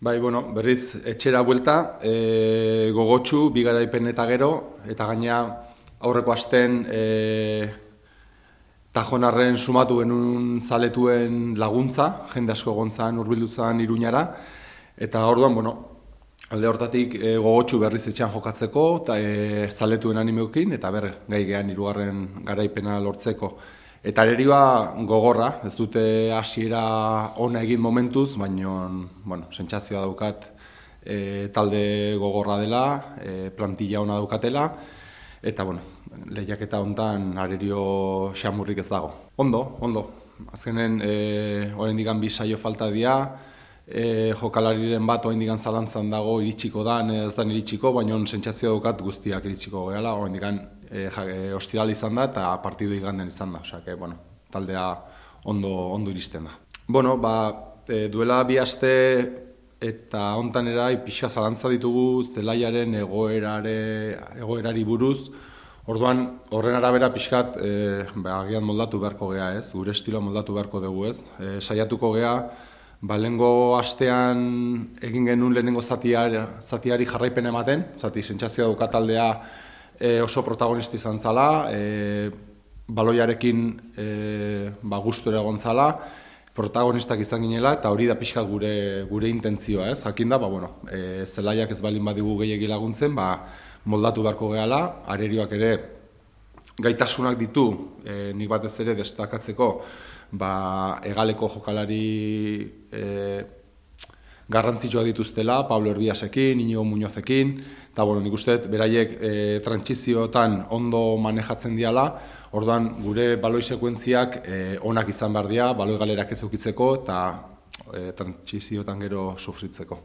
Bai, bueno, berriz etxera buelta, e, gogotxu, bigaraipen eta gero, eta gaina aurreko asten e, tajonarren sumatu genuen zaletuen laguntza, jende asko gontzan urbilduzan iruñara, eta orduan, bueno, alde hortatik e, gogotxu berriz etxean jokatzeko, eta e, zaletuen animeukin, eta ber, gai gehan irugarren garaipena lortzeko. Eta ererioa gogorra, ez dute hasiera ona egin momentuz, baina bueno, sentsazioa daukat e, talde gogorra dela, e, plantilla ona daukatela, eta bueno, lehiaketa hontan arerio xamurrik ez dago. Ondo, ondo. Azkenen, e, oraindik bi saio falta dira, e, jokalariren bat oraindik zalantzan dago iritsiko da, ez da iritsiko, baina sentsazioa daukat guztiak iritsiko gehala, oraindik e, ja, izan da eta partidu iganden izan da, osea, bueno, taldea ondo, ondo iristen da. Bueno, ba, e, duela bi aste eta hontan era ipixa zalantza ditugu zelaiaren egoerare, egoerari buruz, Orduan, horren arabera pixkat, e, ba, agian moldatu beharko gea ez, gure estilo moldatu beharko dugu ez. E, saiatuko gea, ba, lengo astean egin genuen lehenengo zatiari, zatiari jarraipen ematen, zati sentsazioa dukataldea taldea e, oso protagonisti izan zala, e, baloiarekin e, ba, gustura egon zala, protagonistak izan ginela, eta hori da pixka gure, gure intentzioa, ez? Jakin da, ba, bueno, e, zelaiak ez balin badigu gehiagi laguntzen, ba, moldatu beharko gehala, arerioak ere gaitasunak ditu, e, nik batez ere destakatzeko, ba, egaleko jokalari e, garrantzitsua dituztela, Pablo Herbiasekin, Inigo Muñozekin, eta bueno, nik uste, beraiek e, trantsizioetan ondo manejatzen diala, orduan gure baloi sekuentziak e, onak izan behar dira, baloi galerak ez eukitzeko eta e, trantsizioetan gero sufritzeko.